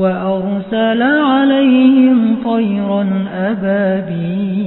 وأرسل عليهم طيرا أبابيل